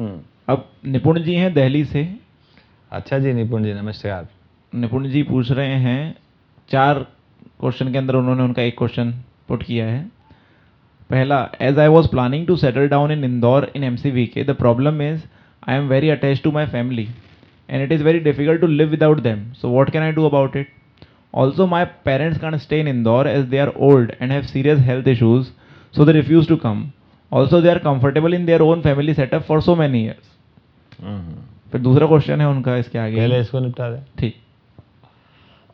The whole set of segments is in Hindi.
हम्म। अब निपुण जी हैं दिल्ली से। अच्छा जी निपुण जी नमस्कार। निपुण जी पूछ रहे हैं चार क्वेश्चन के अंदर उन्होंने उनका एक क्वेश्चन पुट किया है। पहला as I was planning to settle down in Indore in M C V K the problem is I am very attach to my family and it is very difficult to live without them so what can I do about it also my parents can stay in Indore as they are old and have serious health issues so they refuse to come also they are comfortable in their own family setup for so many years फिर दूसरा क्वेश्चन है उनका इसके आगे। पहले इसको निपटा दें। ठीक।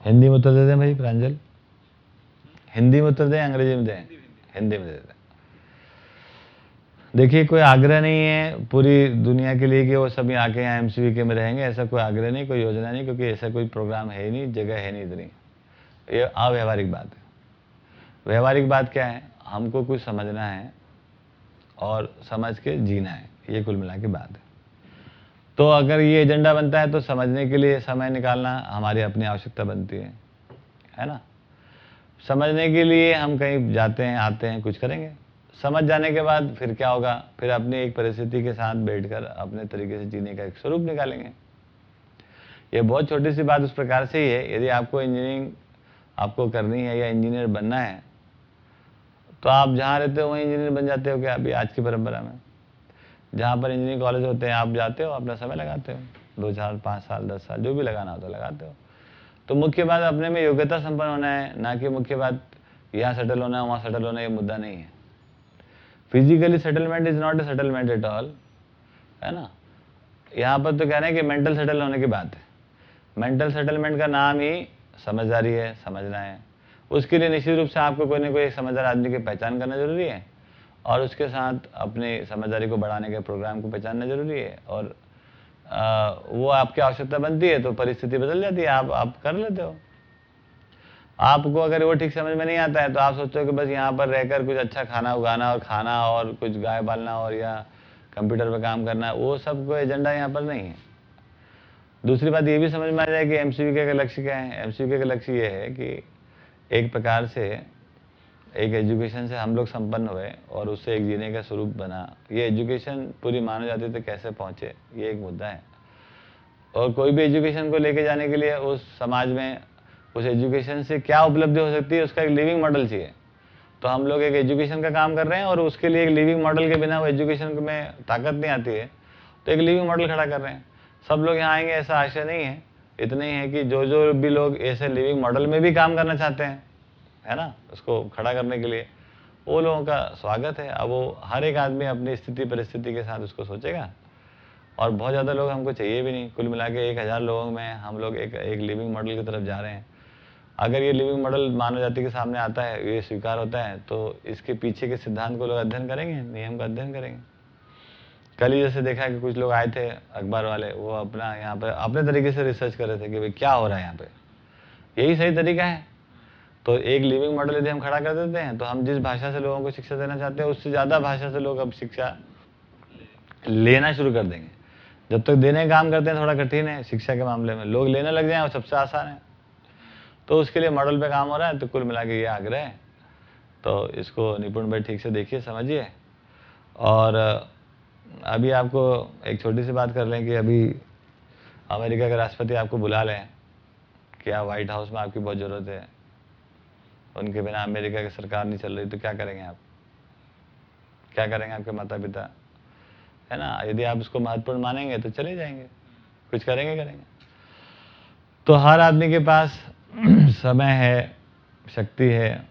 हिंदी में उत्तर दे दें भाई प्रांजल। हिंदी में उत्तर दें अंग्रेज़ी में दें? हिंदी में दे दें। देखिए कोई आग्रह नहीं है पूरी दुनिया के लिए कि वो सभी आके यहाँ एम के में रहेंगे। ऐसा कोई आग्रह नहीं कोई योजना नहीं क्योंकि ऐसा कोई प्रोग्राम है ही नहीं जगह है नहीं इतनी। ये अव्यवहारिक बात है। व्यवहारिक बात क्या है? हमको कुछ समझना है। और समझ के जीना है, ये कुल मिला के बात है। तो अगर ये एजेंडा बनता है तो समझने के लिए समय निकालना हमारी अपनी आवश्यकता बनती है है ना? समझने के लिए हम कहीं जाते हैं, आते हैं, कुछ करेंगे। समझ जाने के बाद फिर क्या होगा? फिर अपनी एक परिस्थिति के साथ बैठकर अपने तरीके से जीने का एक स्वरूप निकालेंगे। ये बहुत छोटी सी बात उस प्रकार से ही है। यदि आपको इंजीनियरिंग आपको करनी है या इंजीनियर बनना है तो आप जहाँ रहते हो, वहीं इंजीनियर बन जाते हो क्या? अभी आज की परंपरा में। जहाँ पर इंजीनियरिंग कॉलेज होते हैं, आप जाते हो, अपना समय लगाते हो। दो चार पाँच साल, दस साल, जो भी लगाना हो तो लगाते हो। तो मुख्य बात अपने में योग्यता संपन्न होना है, ना कि मुख्य बात यहाँ सेटल होना है, वहाँ सेटल होना ये मुद्दा नहीं है। Physically settlement is not a settlement at all है ना? यहाँ पर तो कह रहे हैं कि मेंटल सेटल होने की बात है। मेंटल सेटलमेंट का नाम ही समझदारी है, समझना है। उसके लिए निश्चित रूप से आपको कोई ना कोई समझदार आदमी की पहचान करना ज़रूरी है। और उसके साथ अपनी समझदारी को बढ़ाने के प्रोग्राम को पहचानना ज़रूरी है। और आ, वो आपकी आवश्यकता बनती है तो परिस्थिति बदल जाती है आप आप कर लेते हो। आपको अगर वो ठीक समझ में नहीं आता है तो आप सोचते हो कि बस यहाँ पर रहकर कुछ अच्छा खाना उगाना और खाना और कुछ गाय पालना और या कंप्यूटर पर काम करना वो सब कोई एजेंडा यहाँ पर नहीं है। दूसरी बात ये भी समझ में आ जाए कि एम का लक्ष्य क्या है? एम का लक्ष्य ये है कि एक प्रकार से एक एजुकेशन से हम लोग संपन्न हुए और उससे एक जीने का स्वरूप बना। ये एजुकेशन पूरी मानव जाति तक कैसे पहुँचे, ये एक मुद्दा है। और कोई भी एजुकेशन को लेके जाने के लिए उस समाज में उस एजुकेशन से क्या उपलब्धि हो सकती है, उसका एक लिविंग मॉडल चाहिए। तो हम लोग एक एजुकेशन का काम कर रहे हैं और उसके लिए एक लिविंग मॉडल के बिना वो एजुकेशन में ताकत नहीं आती है। तो एक लिविंग मॉडल खड़ा कर रहे हैं। सब लोग यहाँ आएँगे, ऐसा आशय नहीं है। इतना ही है कि जो जो भी लोग ऐसे लिविंग मॉडल में भी काम करना चाहते हैं, है ना? उसको खड़ा करने के लिए। वो लोगों का स्वागत है। अब वो हर एक आदमी अपनी स्थिति, परिस्थिति के साथ उसको सोचेगा। और बहुत ज़्यादा लोग हमको चाहिए भी नहीं। कुल मिला के एक हज़ार लोगों में हम लोग एक एक लिविंग मॉडल की तरफ़ जा रहे हैं। अगर ये लिविंग मॉडल मानव जाति के सामने आता है, ये स्वीकार होता है तो इसके पीछे के सिद्धांत को लोग अध्ययन करेंगे, नियम का अध्ययन करेंगे। कल ही जैसे देखा कि कुछ लोग आए थे, अखबार वाले, वो अपना यहाँ पे, अपने तरीके से रिसर्च कर रहे थे कि भाई क्या हो रहा है यहाँ पे। यही सही तरीका है। तो एक लिविंग मॉडल यदि हम खड़ा कर देते हैं तो हम जिस भाषा से लोगों को शिक्षा देना चाहते हैं, उससे ज़्यादा भाषा से लोग अब शिक्षा लेना शुरू कर देंगे। जब तक देने का काम करते हैं, थोड़ा कठिन है शिक्षा के मामले में। लोग लेने लग जाए और सबसे आसान है। तो उसके लिए मॉडल पे काम हो रहा है तो कुल मिला के ये आग्रह है। तो इसको निपुण भाई ठीक से देखिए, समझिए। और अभी आपको एक छोटी सी बात कर लें कि अभी अमेरिका के राष्ट्रपति आपको बुला लें कि आप व्हाइट हाउस में आपकी बहुत ज़रूरत है। उनके बिना अमेरिका की सरकार नहीं चल रही तो क्या करेंगे आप? क्या करेंगे आपके माता पिता है ना? यदि आप उसको महत्वपूर्ण मानेंगे तो चले जाएँगे। कुछ करेंगे करेंगे। तो हर आदमी के पास समय है, शक्ति है।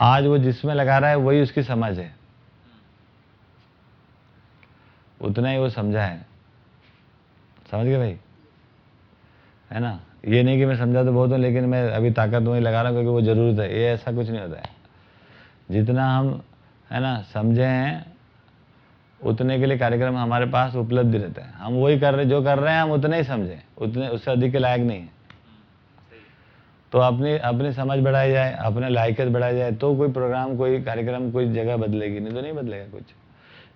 आज वो जिसमें लगा रहा है, वही उसकी समझ है। उतना ही वो समझा है। समझ गए भाई? है ना? ये नहीं कि मैं समझा तो बहुत हूँ, लेकिन मैं अभी ताकत वही लगा रहा हूँ क्योंकि वो ज़रूरत है ये ऐसा कुछ नहीं होता है। जितना हम, है ना, समझे हैं, उतने के लिए कार्यक्रम हमारे पास उपलब्ध रहता है। हम वही कर रहे, जो कर रहे हैं, हम उतने ही समझें। उतने, उससे अधिक लायक नहीं है। तो अपनी अपनी समझ बढ़ाई जाए, अपने लायकत बढ़ाई जाए तो कोई प्रोग्राम कोई कार्यक्रम, कोई जगह बदलेगी नहीं तो नहीं बदलेगा कुछ।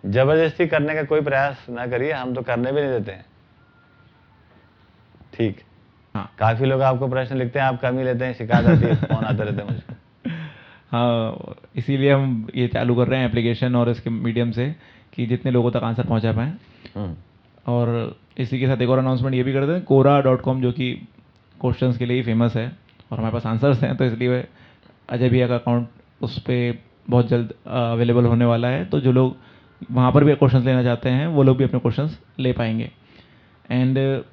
ज़बरदस्ती करने का कोई प्रयास ना करिए हम तो करने भी नहीं देते हैं। ठीक। हाँ। काफ़ी लोग आपको प्रश्न लिखते हैं आप कम ही लेते हैं शिकायत आती है फ़ोन आते रहते हैं मुझको हाँ इसीलिए हम ये चालू कर रहे हैं एप्लीकेशन और इसके मीडियम से कि जितने लोगों तक आंसर पहुँचा पाएँ। हम्म, और इसी के साथ एक और अनाउंसमेंट ये भी कर दें कोरा डॉट कॉम जो कि क्वेश्चन के लिए ही फ़ेमस है और हमारे पास आंसर्स हैं तो इसलिए अजय भैया का अकाउंट उस पर बहुत जल्द अवेलेबल होने वाला है। तो जो लोग वहाँ पर भी क्वेश्चन लेना चाहते हैं, वो लोग भी अपने क्वेश्चन ले पाएँगे। एंड